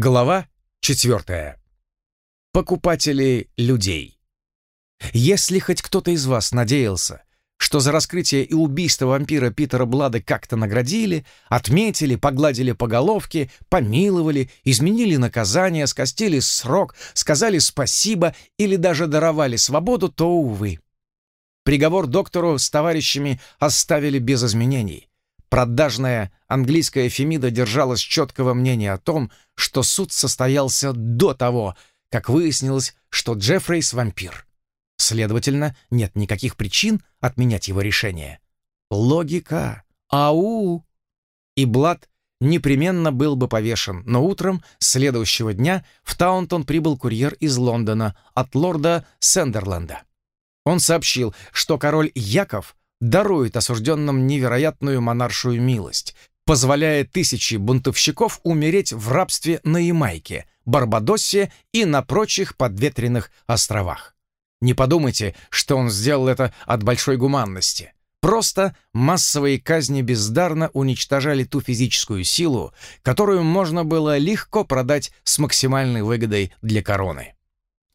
Глава 4. Покупатели людей. Если хоть кто-то из вас надеялся, что за раскрытие и убийство вампира Питера Блада как-то наградили, отметили, погладили по головке, помиловали, изменили наказание, скостили срок, сказали спасибо или даже даровали свободу, то, увы. Приговор доктору с товарищами оставили без изменений. Продажная английская Фемида держалась четкого мнения о том, что суд состоялся до того, как выяснилось, что Джеффрейс — вампир. Следовательно, нет никаких причин отменять его решение. Логика. Ау! И Блад непременно был бы повешен, но утром следующего дня в Таунтон прибыл курьер из Лондона от лорда Сендерленда. Он сообщил, что король Яков дарует осужденным невероятную монаршую милость, позволяя тысячи бунтовщиков умереть в рабстве на Ямайке, Барбадосе и на прочих подветренных островах. Не подумайте, что он сделал это от большой гуманности. Просто массовые казни бездарно уничтожали ту физическую силу, которую можно было легко продать с максимальной выгодой для короны.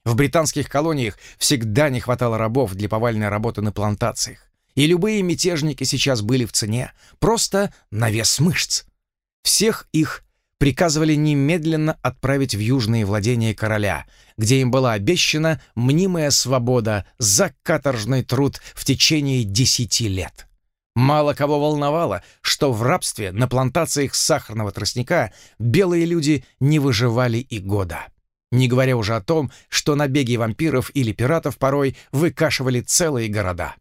В британских колониях всегда не хватало рабов для повальной работы на плантациях и любые мятежники сейчас были в цене, просто на вес мышц. Всех их приказывали немедленно отправить в южные владения короля, где им была обещана мнимая свобода за каторжный труд в течение десяти лет. Мало кого волновало, что в рабстве на плантациях сахарного тростника белые люди не выживали и года. Не говоря уже о том, что набеги вампиров или пиратов порой выкашивали целые города.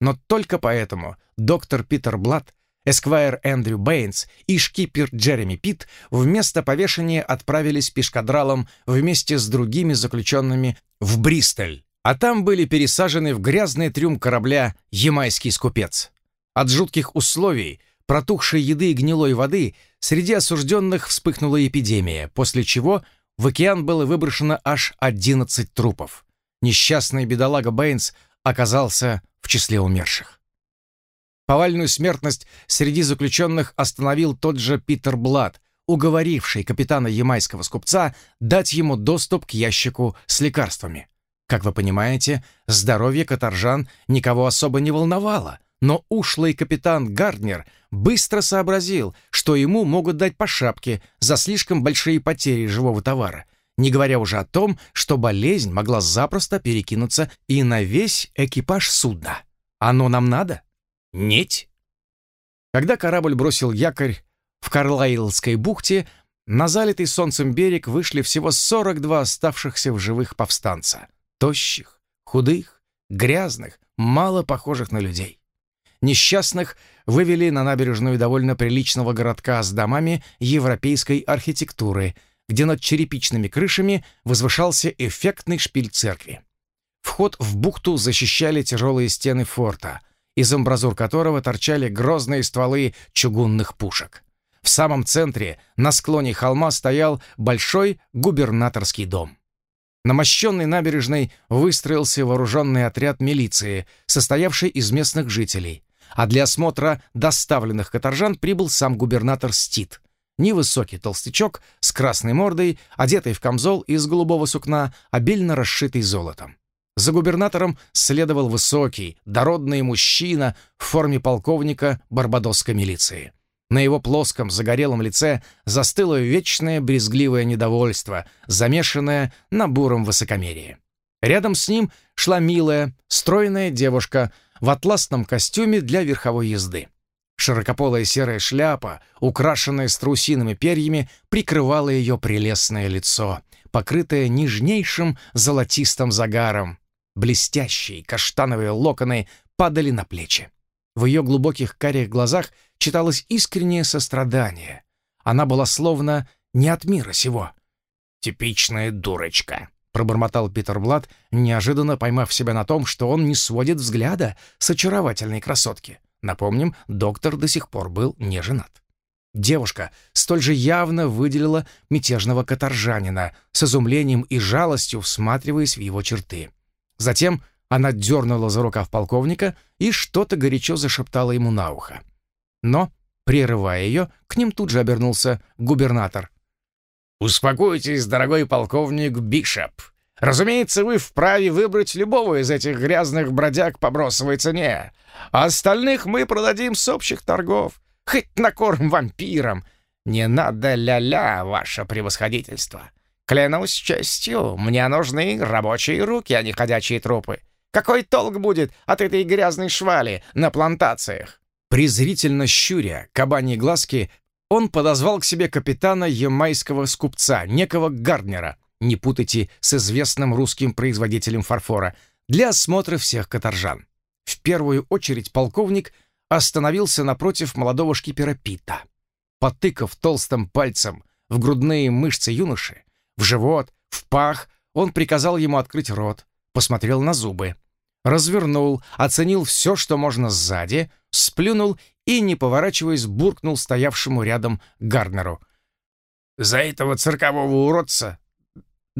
Но только поэтому доктор Питер Блад, эсквайр Эндрю Бэйнс и шкипер Джереми Питт вместо повешения отправились пешкадралом вместе с другими заключенными в Бристоль, а там были пересажены в грязный трюм корабля «Ямайский скупец». От жутких условий, протухшей еды и гнилой воды среди осужденных вспыхнула эпидемия, после чего в океан было выброшено аж 11 трупов. Несчастный бедолага Бэйнс оказался в числе умерших. Повальную смертность среди заключенных остановил тот же Питер Блад, уговоривший капитана ямайского скупца дать ему доступ к ящику с лекарствами. Как вы понимаете, здоровье каторжан никого особо не волновало, но ушлый капитан Гарднер быстро сообразил, что ему могут дать по шапке за слишком большие потери живого товара, не говоря уже о том, что болезнь могла запросто перекинуться и на весь экипаж судна. Оно нам надо? Нет. Когда корабль бросил якорь в Карлайлской бухте, на залитый солнцем берег вышли всего 42 оставшихся в живых повстанца. Тощих, худых, грязных, мало похожих на людей. Несчастных вывели на набережную довольно приличного городка с домами европейской архитектуры – где над черепичными крышами возвышался эффектный шпиль церкви. Вход в бухту защищали тяжелые стены форта, из амбразур которого торчали грозные стволы чугунных пушек. В самом центре, на склоне холма, стоял большой губернаторский дом. На мощенной набережной выстроился вооруженный отряд милиции, состоявший из местных жителей, а для осмотра доставленных каторжан прибыл сам губернатор Стит, Невысокий толстячок с красной мордой, одетый в камзол из голубого сукна, обильно расшитый золотом. За губернатором следовал высокий, дородный мужчина в форме полковника барбадосской милиции. На его плоском, загорелом лице застыло вечное брезгливое недовольство, замешанное на буром высокомерии. Рядом с ним шла милая, стройная девушка в атласном костюме для верховой езды. Широкополая серая шляпа, украшенная страусиными перьями, прикрывала ее прелестное лицо, покрытое нежнейшим золотистым загаром. Блестящие каштановые локоны падали на плечи. В ее глубоких карих глазах читалось искреннее сострадание. Она была словно не от мира сего. «Типичная дурочка», — пробормотал Питер Блад, неожиданно поймав себя на том, что он не сводит взгляда с очаровательной красотки. Напомним, доктор до сих пор был не женат. Девушка столь же явно выделила мятежного каторжанина, с изумлением и жалостью всматриваясь в его черты. Затем она дернула за рукав полковника и что-то горячо зашептала ему на ухо. Но, прерывая ее, к ним тут же обернулся губернатор. «Успокойтесь, дорогой полковник Бишоп. Разумеется, вы вправе выбрать любого из этих грязных бродяг по бросовой цене. А остальных мы продадим с общих торгов. Хоть на корм вампирам. Не надо ля-ля, ваше превосходительство. Клянусь честью, мне нужны рабочие руки, а не ходячие трупы. Какой толк будет от этой грязной швали на плантациях?» Презрительно щуря кабаньи глазки, он подозвал к себе капитана ямайского скупца, некого Гарднера, не путайте с известным русским производителем фарфора, для осмотра всех каторжан. В первую очередь полковник остановился напротив молодого шкипера Пита. Потыкав толстым пальцем в грудные мышцы юноши, в живот, в пах, он приказал ему открыть рот, посмотрел на зубы, развернул, оценил все, что можно сзади, сплюнул и, не поворачиваясь, буркнул стоявшему рядом Гарнеру. «За этого циркового уродца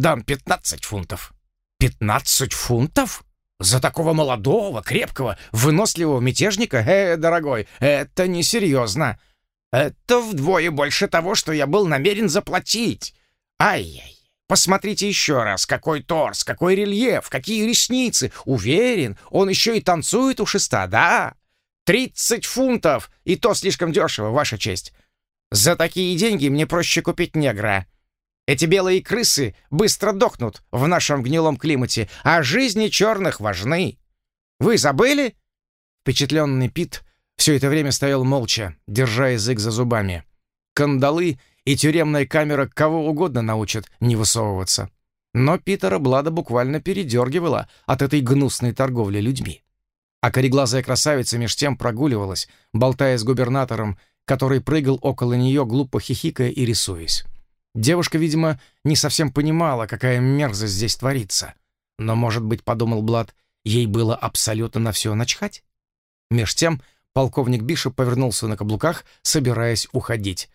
дам пятнадцать фунтов». «Пятнадцать фунтов? За такого молодого, крепкого, выносливого мятежника? Э, дорогой, это несерьезно. Это вдвое больше того, что я был намерен заплатить. Ай-яй!» Посмотрите еще раз, какой торс, какой рельеф, какие ресницы. Уверен, он еще и танцует у шеста, да? Тридцать фунтов! И то слишком дешево, ваша честь. За такие деньги мне проще купить негра. Эти белые крысы быстро дохнут в нашем гнилом климате, а жизни черных важны. Вы забыли?» Впечатленный Пит все это время стоял молча, держа язык за зубами. Кандалы и тюремная камера кого угодно научат не высовываться. Но Питера Блада буквально передергивала от этой гнусной торговли людьми. А кореглазая красавица меж тем прогуливалась, болтая с губернатором, который прыгал около нее, глупо хихикая и рисуясь. Девушка, видимо, не совсем понимала, какая мерзость здесь творится. Но, может быть, подумал Блад, ей было абсолютно на все начхать? Меж тем полковник Бишоп повернулся на каблуках, собираясь уходить.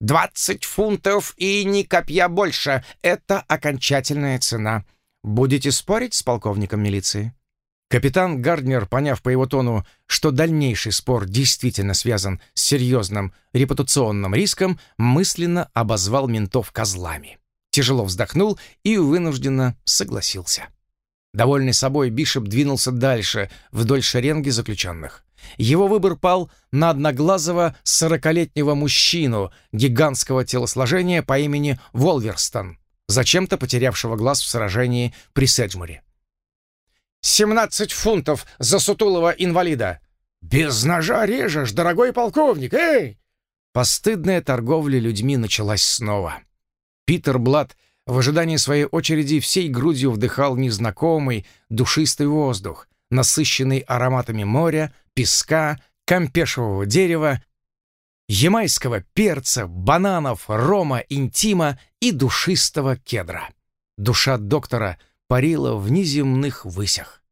«Двадцать фунтов и ни копья больше! Это окончательная цена. Будете спорить с полковником милиции?» Капитан Гарднер, поняв по его тону, что дальнейший спор действительно связан с серьезным репутационным риском, мысленно обозвал ментов козлами. Тяжело вздохнул и вынужденно согласился. Довольный собой, Бишоп двинулся дальше, вдоль шеренги заключенных. Его выбор пал на одноглазого сорокалетнего мужчину гигантского телосложения по имени Волверстон, зачем-то потерявшего глаз в сражении при Седжмуре. «Семнадцать фунтов за сутулого инвалида!» «Без ножа режешь, дорогой полковник, эй!» Постыдная торговля людьми началась снова. Питер Блад в ожидании своей очереди всей грудью вдыхал незнакомый душистый воздух, насыщенный ароматами моря, песка, кампешевого дерева, ямайского перца, бананов, рома, интима и душистого кедра. Душа доктора парила в неземных высях.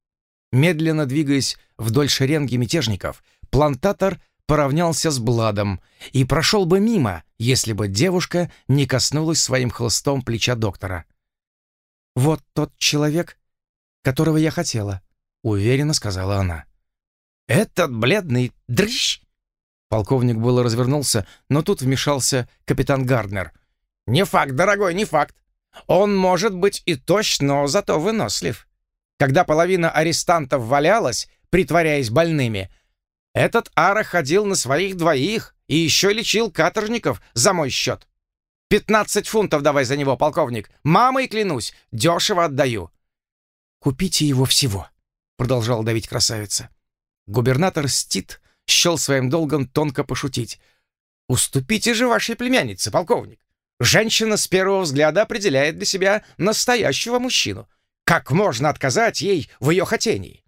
Медленно двигаясь вдоль шеренги мятежников, плантатор поравнялся с Бладом и прошел бы мимо, если бы девушка не коснулась своим хлыстом плеча доктора. «Вот тот человек, которого я хотела», — уверенно сказала она. «Этот бледный дрыщ!» Полковник было развернулся, но тут вмешался капитан Гарднер. «Не факт, дорогой, не факт. Он может быть и точно, но зато вынослив. Когда половина арестантов валялась, притворяясь больными, этот Ара ходил на своих двоих и еще лечил каторжников за мой счет. Пятнадцать фунтов давай за него, полковник. Мамой клянусь, дешево отдаю». «Купите его всего», — продолжала давить красавица. Губернатор Стит счел своим долгом тонко пошутить. «Уступите же вашей племяннице, полковник. Женщина с первого взгляда определяет для себя настоящего мужчину. Как можно отказать ей в ее хотении?»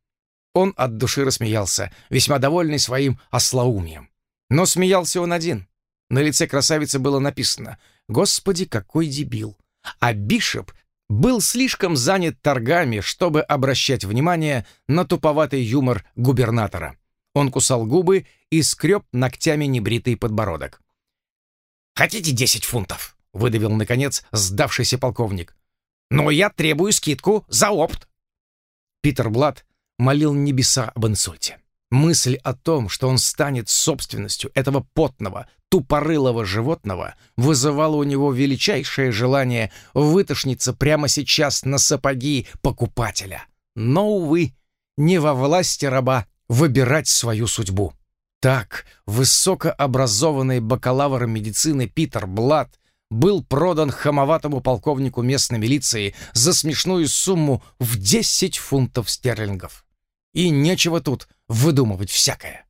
Он от души рассмеялся, весьма довольный своим ослоумием. Но смеялся он один. На лице красавицы было написано «Господи, какой дебил!» А Бишоп был слишком занят торгами, чтобы обращать внимание на туповатый юмор губернатора. Он кусал губы и скреб ногтями небритый подбородок. «Хотите десять фунтов?» — выдавил, наконец, сдавшийся полковник. «Но я требую скидку за опт». Питер Блад молил небеса об инсульте. Мысль о том, что он станет собственностью этого потного, тупорылого животного вызывало у него величайшее желание вытошниться прямо сейчас на сапоги покупателя. Но, увы, не во власти раба выбирать свою судьбу. Так, высокообразованный бакалавр медицины Питер Блад был продан хамоватому полковнику местной милиции за смешную сумму в 10 фунтов стерлингов. И нечего тут выдумывать всякое.